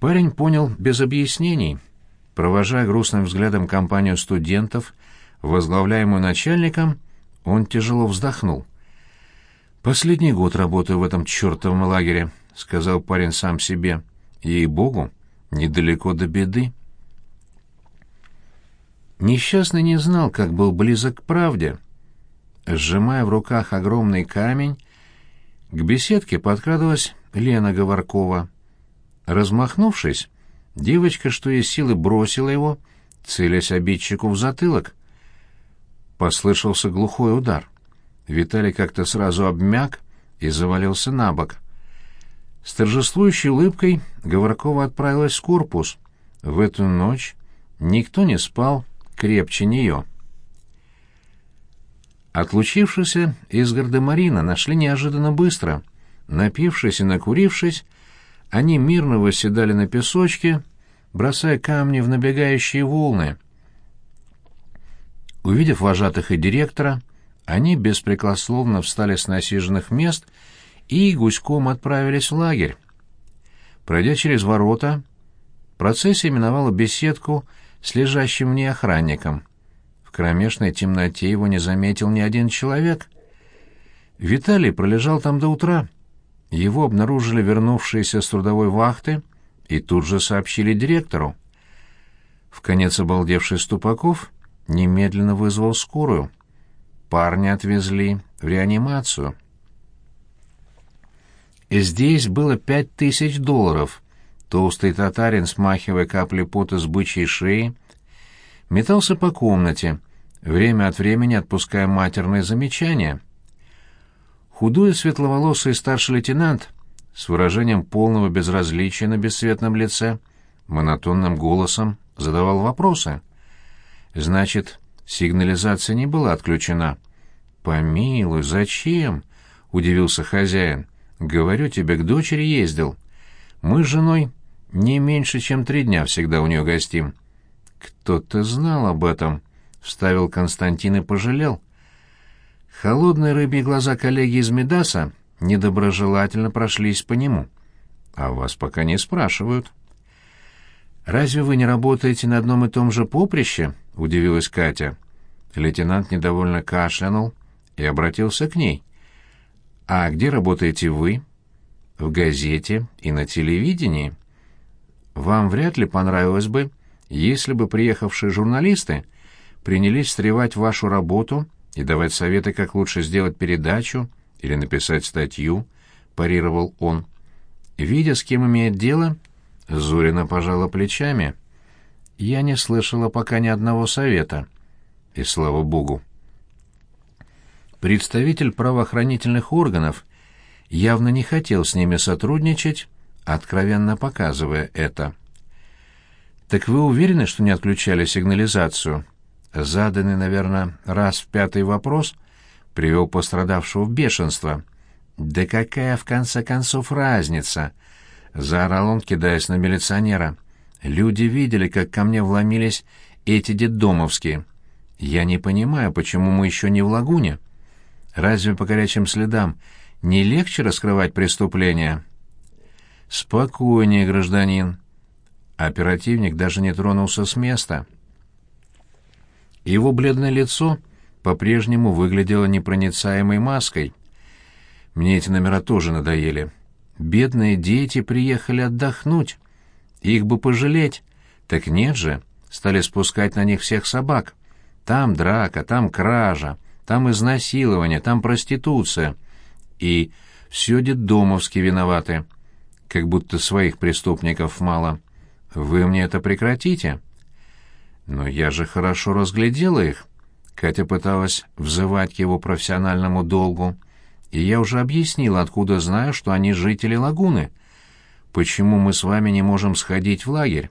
Парень понял без объяснений. Провожая грустным взглядом компанию студентов, возглавляемую начальником, он тяжело вздохнул. «Последний год работаю в этом чертовом лагере», — сказал парень сам себе. «Ей-богу, недалеко до беды». Несчастный не знал, как был близок к правде. Сжимая в руках огромный камень, к беседке подкрадывалась Лена Говоркова. Размахнувшись, девочка, что из силы, бросила его, целясь обидчику в затылок. Послышался глухой удар. Виталий как-то сразу обмяк и завалился на бок. С торжествующей улыбкой Говоркова отправилась в корпус. В эту ночь никто не спал крепче нее. Отлучившись из гардемарина нашли неожиданно быстро. Напившись и накурившись, они мирно восседали на песочке, бросая камни в набегающие волны. Увидев вожатых и директора, они беспрекословно встали с насиженных мест и гуськом отправились в лагерь. Пройдя через ворота, процессия миновала беседку с лежащим в ней охранником. В кромешной темноте его не заметил ни один человек. Виталий пролежал там до утра. Его обнаружили вернувшиеся с трудовой вахты и тут же сообщили директору. В конец обалдевший Ступаков немедленно вызвал скорую. Парня отвезли в реанимацию. Здесь было пять тысяч долларов. Толстый татарин, смахивая капли пота с бычьей шеи, метался по комнате, время от времени отпуская матерные замечания. Худой светловолосый старший лейтенант с выражением полного безразличия на бесцветном лице, монотонным голосом задавал вопросы. «Значит, сигнализация не была отключена?» «Помилуй, зачем?» — удивился хозяин. «Говорю тебе, к дочери ездил. Мы с женой не меньше, чем три дня всегда у нее гостим». «Кто-то знал об этом», — вставил Константин и пожалел. Холодные рыбьи глаза коллеги из Медаса недоброжелательно прошлись по нему. «А вас пока не спрашивают». «Разве вы не работаете на одном и том же поприще?» — удивилась Катя. Лейтенант недовольно кашлянул и обратился к ней. «А где работаете вы?» «В газете и на телевидении. Вам вряд ли понравилось бы, если бы приехавшие журналисты принялись встревать в вашу работу и давать советы, как лучше сделать передачу или написать статью, парировал он. Видя, с кем имеет дело, Зурина пожала плечами. Я не слышала пока ни одного совета. И слава богу. Представитель правоохранительных органов явно не хотел с ними сотрудничать, откровенно показывая это. «Так вы уверены, что не отключали сигнализацию?» Заданный, наверное, раз в пятый вопрос привел пострадавшего в бешенство. «Да какая, в конце концов, разница?» — заорал он, кидаясь на милиционера. «Люди видели, как ко мне вломились эти детдомовские. Я не понимаю, почему мы еще не в лагуне. Разве по горячим следам не легче раскрывать преступления?» «Спокойнее, гражданин». Оперативник даже не тронулся с места. Его бледное лицо по-прежнему выглядело непроницаемой маской. Мне эти номера тоже надоели. Бедные дети приехали отдохнуть. Их бы пожалеть. Так нет же, стали спускать на них всех собак. Там драка, там кража, там изнасилование, там проституция. И все детдомовски виноваты. Как будто своих преступников мало. Вы мне это прекратите?» «Но я же хорошо разглядела их». Катя пыталась взывать к его профессиональному долгу. «И я уже объяснила, откуда знаю, что они жители лагуны. Почему мы с вами не можем сходить в лагерь?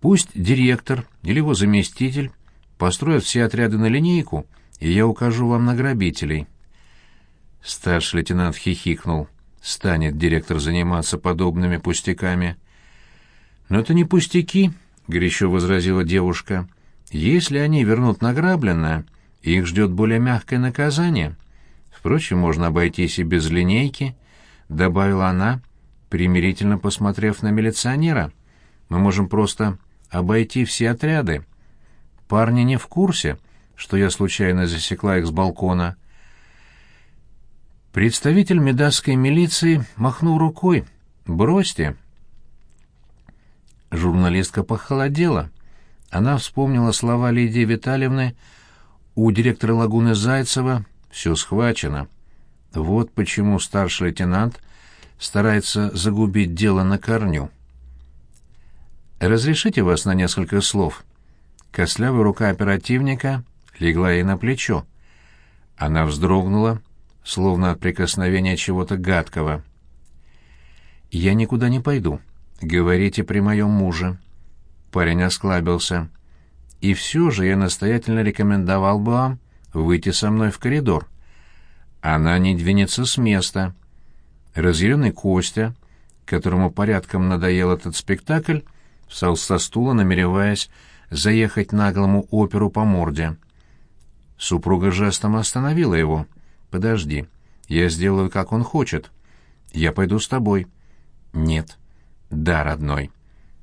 Пусть директор или его заместитель построят все отряды на линейку, и я укажу вам на грабителей». Старший лейтенант хихикнул. «Станет директор заниматься подобными пустяками». «Но это не пустяки», — горячо возразила девушка. «Если они вернут награбленное, их ждет более мягкое наказание. Впрочем, можно обойтись и без линейки», — добавила она, примирительно посмотрев на милиционера. «Мы можем просто обойти все отряды. Парни не в курсе, что я случайно засекла их с балкона». Представитель медасской милиции махнул рукой. «Бросьте». Журналистка похолодела. Она вспомнила слова Лидии Витальевны у директора лагуны Зайцева «все схвачено». Вот почему старший лейтенант старается загубить дело на корню. «Разрешите вас на несколько слов?» Кослявая рука оперативника легла ей на плечо. Она вздрогнула, словно от прикосновения чего-то гадкого. «Я никуда не пойду. Говорите при моем муже». Парень осклабился. «И все же я настоятельно рекомендовал бы вам выйти со мной в коридор. Она не двинется с места». Разъяренный Костя, которому порядком надоел этот спектакль, встал со стула, намереваясь заехать наглому оперу по морде. Супруга жестом остановила его. «Подожди, я сделаю, как он хочет. Я пойду с тобой». «Нет». «Да, родной».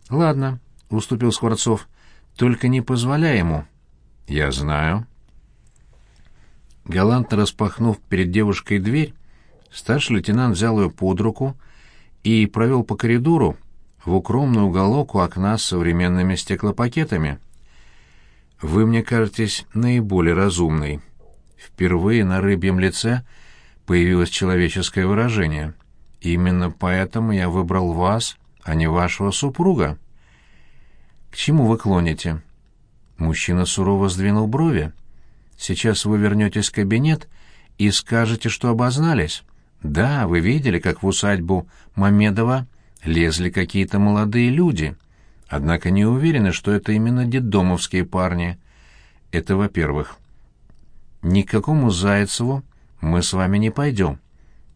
«Ладно», — уступил Скворцов, — «только не позволяй ему». «Я знаю». Галантно распахнув перед девушкой дверь, Старший лейтенант взял ее под руку и провел по коридору в укромный уголок у окна с современными стеклопакетами. «Вы мне кажетесь наиболее разумной». Впервые на рыбьем лице появилось человеческое выражение. «Именно поэтому я выбрал вас, а не вашего супруга». «К чему вы клоните?» Мужчина сурово сдвинул брови. «Сейчас вы вернетесь в кабинет и скажете, что обознались». Да, вы видели, как в усадьбу Мамедова лезли какие-то молодые люди. Однако не уверены, что это именно детдомовские парни. Это во-первых. Ни к какому Зайцеву мы с вами не пойдем.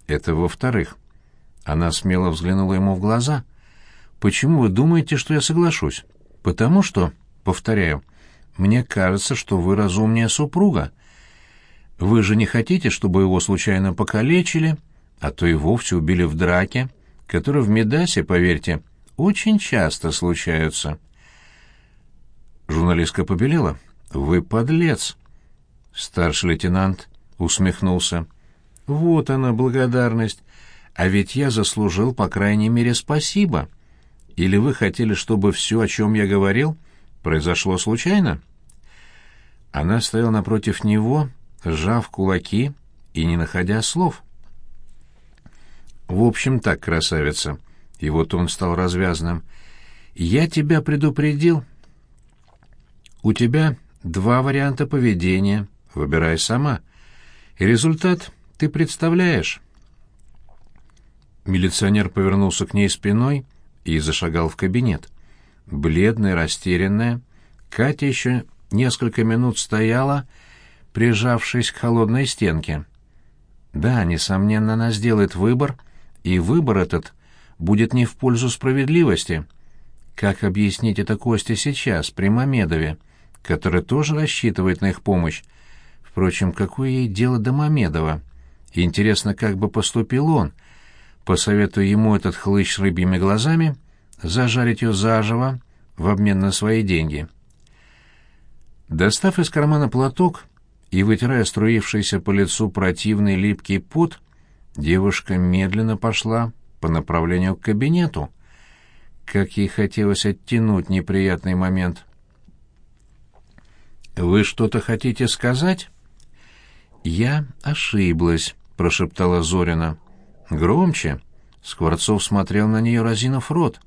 Это во-вторых. Она смело взглянула ему в глаза. «Почему вы думаете, что я соглашусь? Потому что, повторяю, мне кажется, что вы разумнее супруга. Вы же не хотите, чтобы его случайно покалечили?» а то и вовсе убили в драке, которые в Медасе, поверьте, очень часто случаются. Журналистка побелела. «Вы подлец!» Старший лейтенант усмехнулся. «Вот она, благодарность. А ведь я заслужил, по крайней мере, спасибо. Или вы хотели, чтобы все, о чем я говорил, произошло случайно?» Она стояла напротив него, сжав кулаки и не находя слов. В общем так, красавица. И вот он стал развязным. Я тебя предупредил. У тебя два варианта поведения. Выбирай сама. И результат ты представляешь. Милиционер повернулся к ней спиной и зашагал в кабинет. Бледная, растерянная, Катя еще несколько минут стояла, прижавшись к холодной стенке. Да, несомненно, она сделает выбор — и выбор этот будет не в пользу справедливости. Как объяснить это Косте сейчас, при Мамедове, который тоже рассчитывает на их помощь? Впрочем, какое ей дело до Мамедова? Интересно, как бы поступил он. Посоветую ему этот хлыщ рыбьими глазами зажарить ее заживо в обмен на свои деньги. Достав из кармана платок и вытирая струившийся по лицу противный липкий пот, Девушка медленно пошла по направлению к кабинету. Как ей хотелось оттянуть неприятный момент. «Вы что-то хотите сказать?» «Я ошиблась», — прошептала Зорина. «Громче». Скворцов смотрел на нее, разинув рот.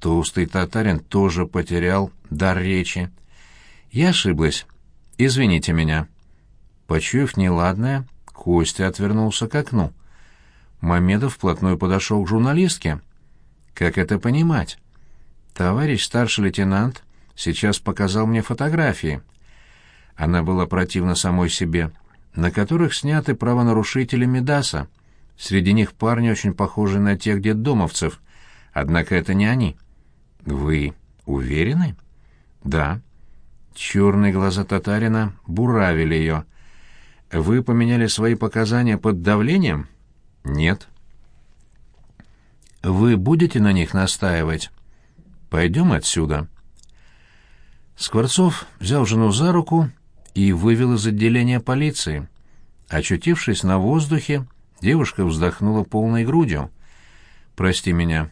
Толстый татарин тоже потерял дар речи. «Я ошиблась. Извините меня». Почуяв неладное, Костя отвернулся к окну. Мамедов вплотную подошел к журналистке. «Как это понимать?» «Товарищ старший лейтенант сейчас показал мне фотографии». Она была противна самой себе, на которых сняты правонарушители Медаса. Среди них парни, очень похожие на тех детдомовцев. Однако это не они. «Вы уверены?» «Да». Черные глаза татарина буравили ее. «Вы поменяли свои показания под давлением?» Нет. Вы будете на них настаивать? Пойдем отсюда». Скворцов взял жену за руку и вывел из отделения полиции. Очутившись на воздухе, девушка вздохнула полной грудью. «Прости меня».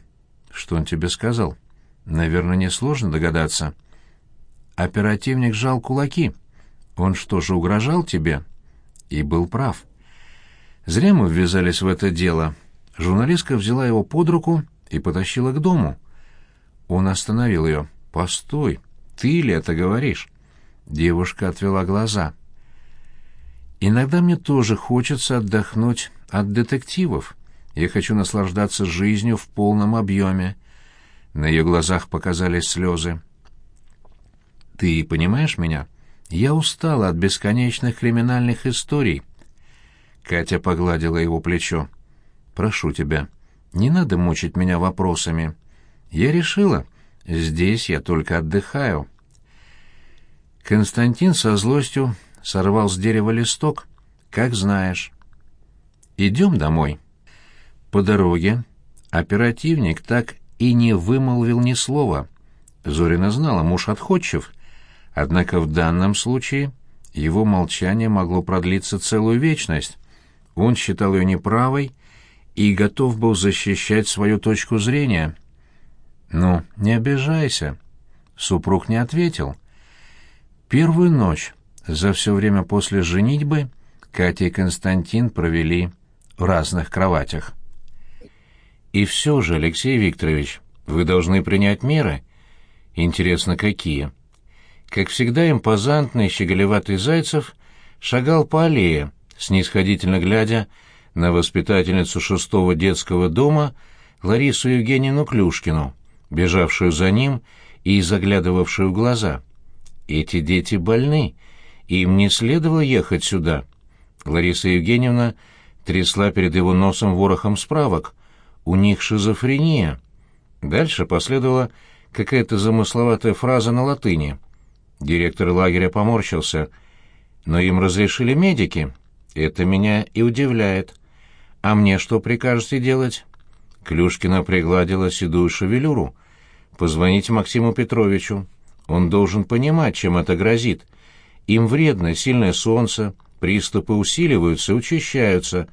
«Что он тебе сказал?» «Наверное, несложно догадаться». Оперативник сжал кулаки. «Он что же, угрожал тебе?» И был прав. Зря мы ввязались в это дело. Журналистка взяла его под руку и потащила к дому. Он остановил ее. «Постой, ты ли это говоришь?» Девушка отвела глаза. «Иногда мне тоже хочется отдохнуть от детективов. Я хочу наслаждаться жизнью в полном объеме». На ее глазах показались слезы. «Ты понимаешь меня? Я устала от бесконечных криминальных историй». Катя погладила его плечо. «Прошу тебя, не надо мучить меня вопросами. Я решила, здесь я только отдыхаю». Константин со злостью сорвал с дерева листок, как знаешь. «Идем домой». По дороге оперативник так и не вымолвил ни слова. Зорина знала, муж отходчив, однако в данном случае его молчание могло продлиться целую вечность. Он считал ее неправой и готов был защищать свою точку зрения. «Ну, не обижайся», — супруг не ответил. Первую ночь за все время после женитьбы Катя и Константин провели в разных кроватях. «И все же, Алексей Викторович, вы должны принять меры. Интересно, какие?» Как всегда, импозантный, щеголеватый Зайцев шагал по аллее, снисходительно глядя на воспитательницу шестого детского дома Ларису Евгеньевну Клюшкину, бежавшую за ним и заглядывавшую в глаза. Эти дети больны, им не следовало ехать сюда. Лариса Евгеньевна трясла перед его носом ворохом справок. У них шизофрения. Дальше последовала какая-то замысловатая фраза на латыни. Директор лагеря поморщился. Но им разрешили медики. Это меня и удивляет. А мне что прикажете делать? Клюшкина пригладила седую шевелюру. Позвоните Максиму Петровичу. Он должен понимать, чем это грозит. Им вредно сильное солнце, приступы усиливаются, учащаются,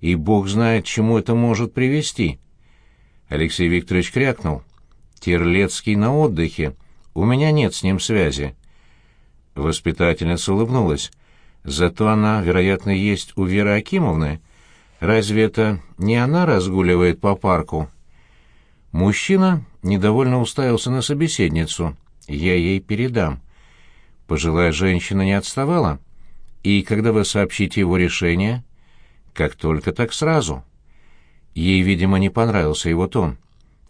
и бог знает, чему это может привести. Алексей Викторович крякнул. «Терлецкий на отдыхе. У меня нет с ним связи». Воспитательница улыбнулась. «Зато она, вероятно, есть у Веры Акимовны. Разве это не она разгуливает по парку?» Мужчина недовольно уставился на собеседницу я ей передам. Пожилая женщина не отставала. И когда вы сообщите его решение? Как только, так сразу. Ей, видимо, не понравился его тон.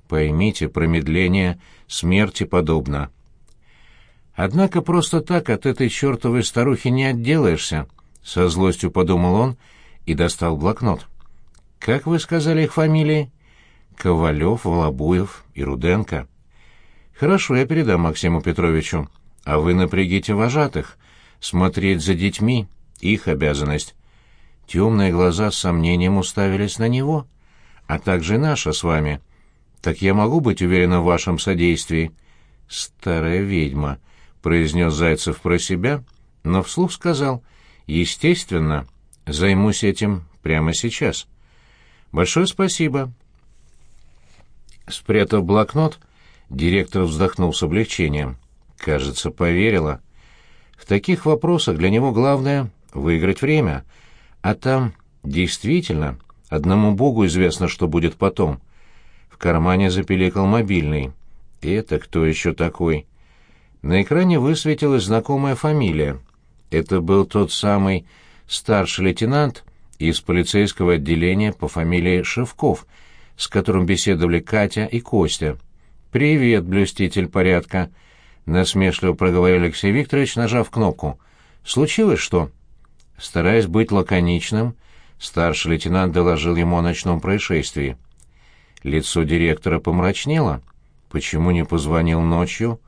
Поймите, промедление смерти подобно. Однако просто так от этой чертовой старухи не отделаешься, со злостью подумал он и достал блокнот. Как вы сказали их фамилии? Ковалев, Волобуев и Руденко. «Хорошо, я передам Максиму Петровичу. А вы напрягите вожатых. Смотреть за детьми — их обязанность». Темные глаза с сомнением уставились на него. «А также наша с вами. Так я могу быть уверена в вашем содействии?» «Старая ведьма», — произнес Зайцев про себя, но вслух сказал. «Естественно, займусь этим прямо сейчас». «Большое спасибо». Спрятав блокнот, — Директор вздохнул с облегчением. Кажется, поверила. В таких вопросах для него главное — выиграть время. А там, действительно, одному богу известно, что будет потом. В кармане запеликал мобильный. Это кто еще такой? На экране высветилась знакомая фамилия. Это был тот самый старший лейтенант из полицейского отделения по фамилии Шевков, с которым беседовали Катя и Костя. «Привет, блюститель порядка», — насмешливо проговорил Алексей Викторович, нажав кнопку. «Случилось что?» Стараясь быть лаконичным, старший лейтенант доложил ему о ночном происшествии. Лицо директора помрачнело. Почему не позвонил ночью?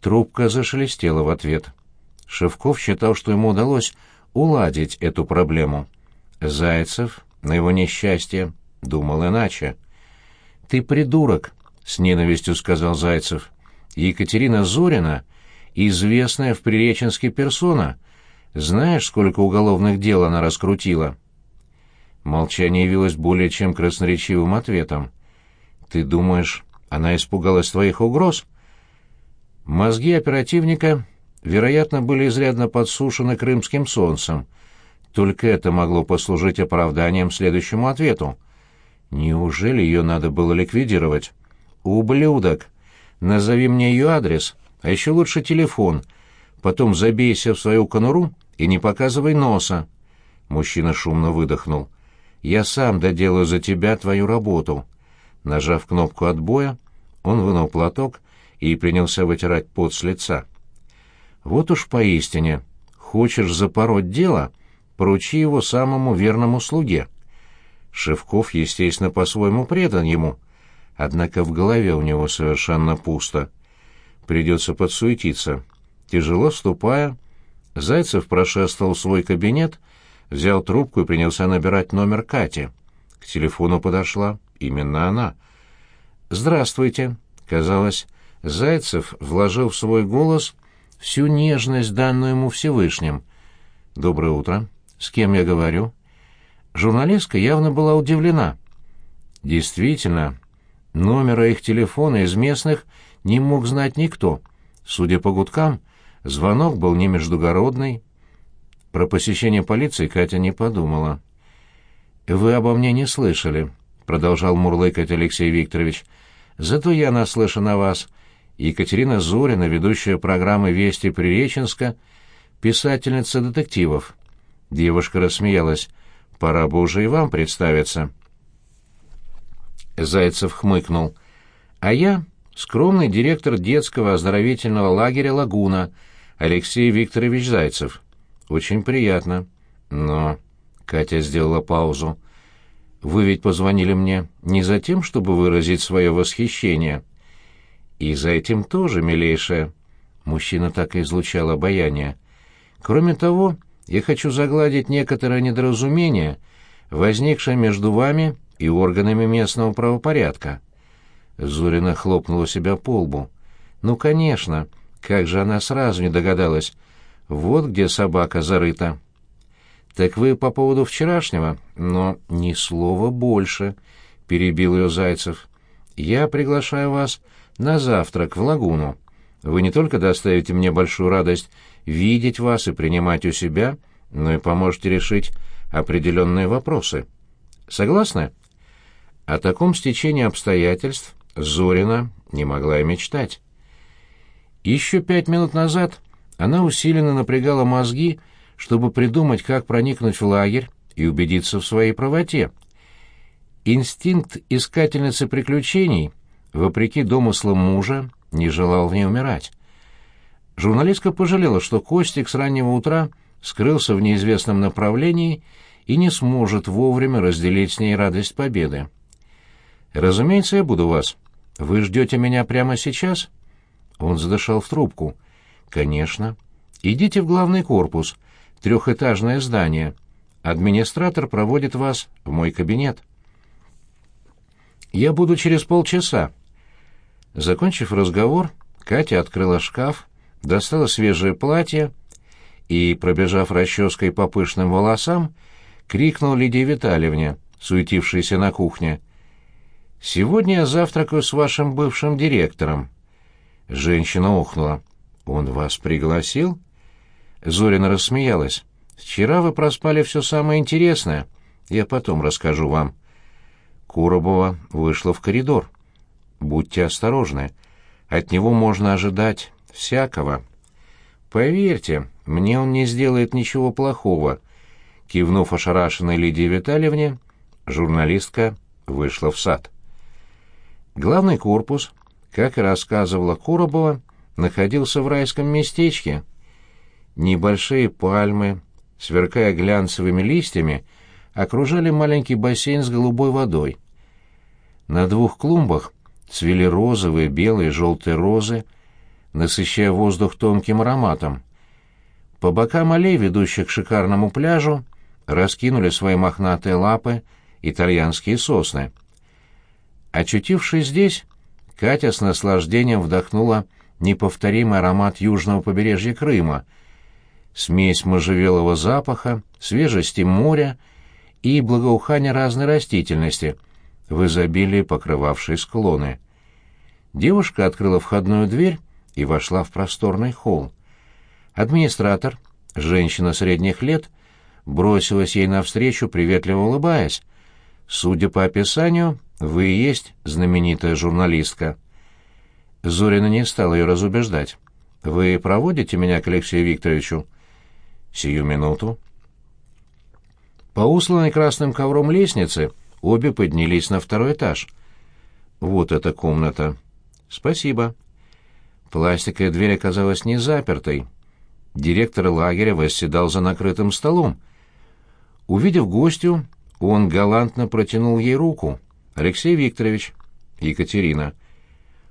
Трубка зашелестела в ответ. Шевков считал, что ему удалось уладить эту проблему. Зайцев, на его несчастье, думал иначе. «Ты придурок», — с ненавистью сказал Зайцев. «Екатерина Зорина — известная в Приреченске персона. Знаешь, сколько уголовных дел она раскрутила?» Молчание явилось более чем красноречивым ответом. «Ты думаешь, она испугалась твоих угроз?» Мозги оперативника, вероятно, были изрядно подсушены крымским солнцем. Только это могло послужить оправданием следующему ответу. Неужели ее надо было ликвидировать? «Ублюдок! Назови мне ее адрес, а еще лучше телефон. Потом забейся в свою конуру и не показывай носа». Мужчина шумно выдохнул. «Я сам доделаю за тебя твою работу». Нажав кнопку отбоя, он вынул платок и принялся вытирать пот с лица. «Вот уж поистине, хочешь запороть дело, поручи его самому верному слуге». Шевков, естественно, по-своему предан ему, однако в голове у него совершенно пусто. Придется подсуетиться. Тяжело ступая, Зайцев прошествовал свой кабинет, взял трубку и принялся набирать номер Кати. К телефону подошла именно она. «Здравствуйте», — казалось, Зайцев вложил в свой голос всю нежность, данную ему Всевышним. «Доброе утро. С кем я говорю?» Журналистка явно была удивлена. Действительно, номера их телефона из местных не мог знать никто. Судя по гудкам, звонок был не междугородный. Про посещение полиции Катя не подумала. «Вы обо мне не слышали», — продолжал мурлыкать Алексей Викторович. «Зато я наслышан о вас. Екатерина Зорина, ведущая программы «Вести Приреченска», писательница детективов». Девушка рассмеялась. Пора бы уже и вам представиться. Зайцев хмыкнул. А я скромный директор детского оздоровительного лагеря «Лагуна» Алексей Викторович Зайцев. Очень приятно. Но... Катя сделала паузу. Вы ведь позвонили мне не за тем, чтобы выразить свое восхищение. И за этим тоже, милейшая. Мужчина так и излучал обаяние. Кроме того, я хочу загладить некоторое недоразумение, возникшее между вами и органами местного правопорядка». Зорина хлопнула себя по лбу. «Ну, конечно, как же она сразу не догадалась. Вот где собака зарыта». «Так вы по поводу вчерашнего, но ни слова больше», — перебил ее Зайцев. «Я приглашаю вас на завтрак в лагуну. Вы не только доставите мне большую радость видеть вас и принимать у себя, но и поможете решить определенные вопросы. Согласны? О таком стечении обстоятельств Зорина не могла и мечтать. Еще пять минут назад она усиленно напрягала мозги, чтобы придумать, как проникнуть в лагерь и убедиться в своей правоте. Инстинкт искательницы приключений, вопреки домыслам мужа, не желал в ней умирать. Журналистка пожалела, что Костик с раннего утра скрылся в неизвестном направлении и не сможет вовремя разделить с ней радость победы. «Разумеется, я буду вас. Вы ждете меня прямо сейчас?» Он задышал в трубку. «Конечно. Идите в главный корпус, трехэтажное здание. Администратор проводит вас в мой кабинет». «Я буду через полчаса». Закончив разговор, Катя открыла шкаф, достала свежее платье и, пробежав расческой по пышным волосам, крикнул Лидии Витальевне, суетившейся на кухне. «Сегодня я завтракаю с вашим бывшим директором». Женщина охнула. «Он вас пригласил?» Зорина рассмеялась. «Вчера вы проспали все самое интересное. Я потом расскажу вам». Куробова вышла в коридор. «Будьте осторожны. От него можно ожидать всякого». «Поверьте, мне он не сделает ничего плохого», — кивнув ошарашенной Лидии Витальевне, журналистка вышла в сад. Главный корпус, как и рассказывала Коробова, находился в райском местечке. Небольшие пальмы, сверкая глянцевыми листьями, окружали маленький бассейн с голубой водой. На двух клумбах цвели розовые, белые, желтые розы — насыщая воздух тонким ароматом. По бокам аллей, ведущих к шикарному пляжу, раскинули свои мохнатые лапы итальянские сосны. Очутившись здесь, Катя с наслаждением вдохнула неповторимый аромат южного побережья Крыма, смесь можжевелого запаха, свежести моря и благоухания разной растительности, в изобилии покрывавшей склоны. Девушка открыла входную дверь и вошла в просторный холл. Администратор, женщина средних лет, бросилась ей навстречу, приветливо улыбаясь. «Судя по описанию, вы и есть знаменитая журналистка». Зорина не стала ее разубеждать. «Вы проводите меня к Алексею Викторовичу?» «Сию минуту». По усланной красным ковром лестнице обе поднялись на второй этаж. «Вот эта комната». «Спасибо». Пластиковая дверь оказалась не запертой. Директор лагеря восседал за накрытым столом. Увидев гостю, он галантно протянул ей руку. «Алексей Викторович». «Екатерина».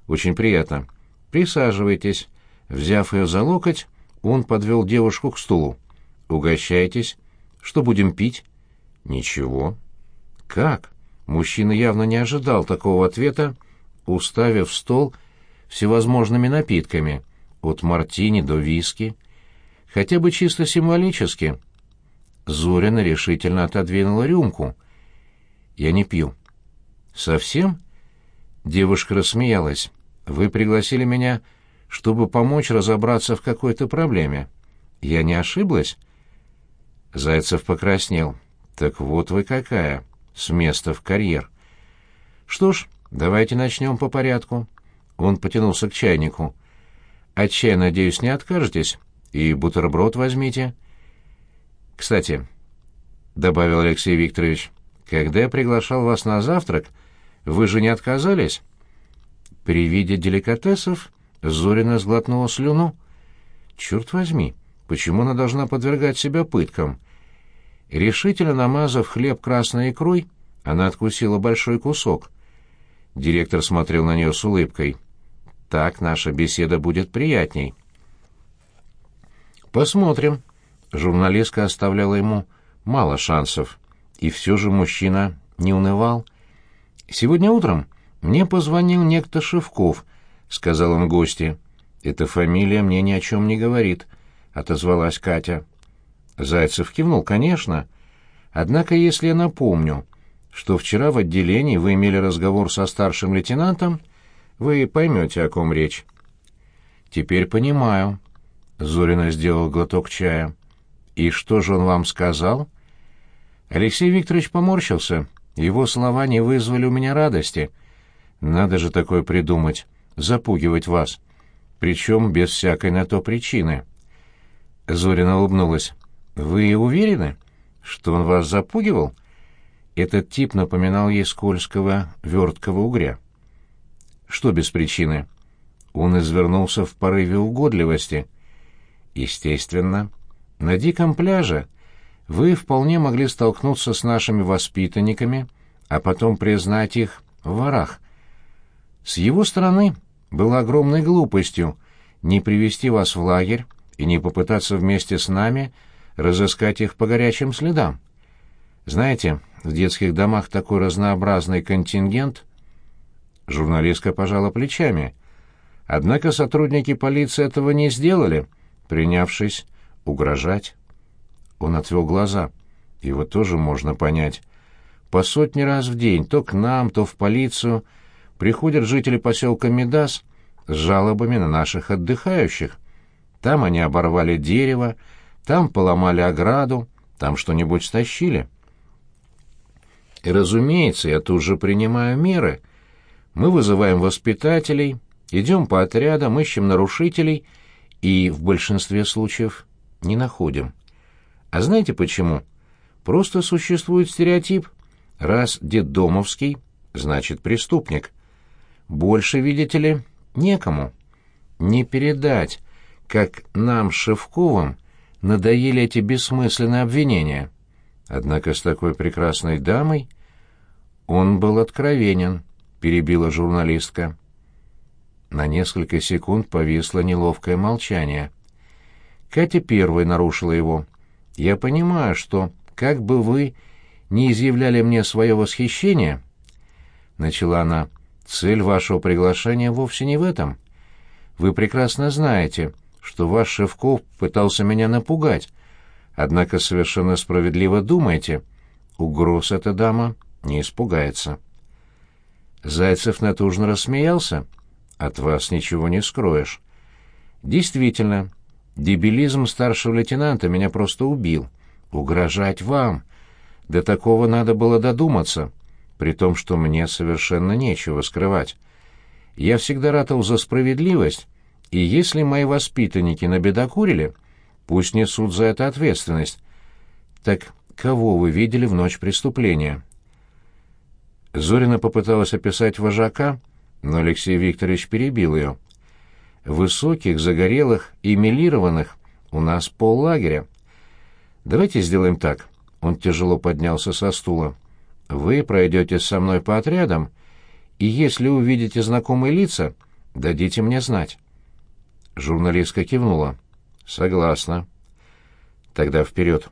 «Очень приятно. Присаживайтесь». Взяв ее за локоть, он подвел девушку к стулу. «Угощайтесь. Что будем пить?» «Ничего». «Как?» Мужчина явно не ожидал такого ответа, уставив стол всевозможными напитками, от мартини до виски. Хотя бы чисто символически. Зорина решительно отодвинула рюмку. «Я не пью». «Совсем?» Девушка рассмеялась. «Вы пригласили меня, чтобы помочь разобраться в какой-то проблеме. Я не ошиблась?» Зайцев покраснел. «Так вот вы какая, с места в карьер». «Что ж, давайте начнем по порядку». Он потянулся к чайнику. «От чая, надеюсь, не откажетесь? И бутерброд возьмите». «Кстати», — добавил Алексей Викторович, — «когда я приглашал вас на завтрак, вы же не отказались?» При виде деликатесов Зорина сглотнула слюну. «Черт возьми, почему она должна подвергать себя пыткам?» Решительно намазав хлеб красной икрой, она откусила большой кусок. Директор смотрел на нее с улыбкой. Так наша беседа будет приятней. Посмотрим. Журналистка оставляла ему мало шансов. И все же мужчина не унывал. «Сегодня утром мне позвонил некто Шевков», — сказал он гости. «Эта фамилия мне ни о чем не говорит», — отозвалась Катя. Зайцев кивнул, «конечно. Однако, если я напомню, что вчера в отделении вы имели разговор со старшим лейтенантом, вы поймете, о ком речь. Теперь понимаю. Зорина сделал глоток чая. И что же он вам сказал? Алексей Викторович поморщился. Его слова не вызвали у меня радости. Надо же такое придумать, запугивать вас. Причем без всякой на то причины. Зорина улыбнулась. Вы уверены, что он вас запугивал? Этот тип напоминал ей скользкого, верткого угря. Что без причины? Он извернулся в порыве угодливости. Естественно, на диком пляже вы вполне могли столкнуться с нашими воспитанниками, а потом признать их в ворах. С его стороны было огромной глупостью не привести вас в лагерь и не попытаться вместе с нами разыскать их по горячим следам. Знаете, в детских домах такой разнообразный контингент — Журналистка пожала плечами. Однако сотрудники полиции этого не сделали, принявшись угрожать. Он отвел глаза. Его тоже можно понять. По сотни раз в день то к нам, то в полицию приходят жители поселка Медас с жалобами на наших отдыхающих. Там они оборвали дерево, там поломали ограду, там что-нибудь стащили. И, разумеется, я тут же принимаю меры — мы вызываем воспитателей, идем по отрядам, ищем нарушителей и в большинстве случаев не находим. А знаете почему? Просто существует стереотип. Раз детдомовский, значит преступник. Больше, видите ли, некому. Не передать, как нам, Шевковым, надоели эти бессмысленные обвинения. Однако с такой прекрасной дамой он был откровенен перебила журналистка. На несколько секунд повисло неловкое молчание. Катя первой нарушила его. «Я понимаю, что, как бы вы ни изъявляли мне свое восхищение, начала она, — «цель вашего приглашения вовсе не в этом. Вы прекрасно знаете, что ваш Шевков пытался меня напугать, однако совершенно справедливо думаете, угроз эта дама не испугается». Зайцев натужно рассмеялся. «От вас ничего не скроешь». «Действительно, дебилизм старшего лейтенанта меня просто убил. Угрожать вам. До такого надо было додуматься, при том, что мне совершенно нечего скрывать. Я всегда ратал за справедливость, и если мои воспитанники набедокурили, пусть несут за это ответственность. Так кого вы видели в ночь преступления?» Зорина попыталась описать вожака, но Алексей Викторович перебил ее. «Высоких, загорелых и милированных у нас поллагеря. Давайте сделаем так». Он тяжело поднялся со стула. «Вы пройдете со мной по отрядам, и если увидите знакомые лица, дадите мне знать». Журналистка кивнула. «Согласна». «Тогда вперед».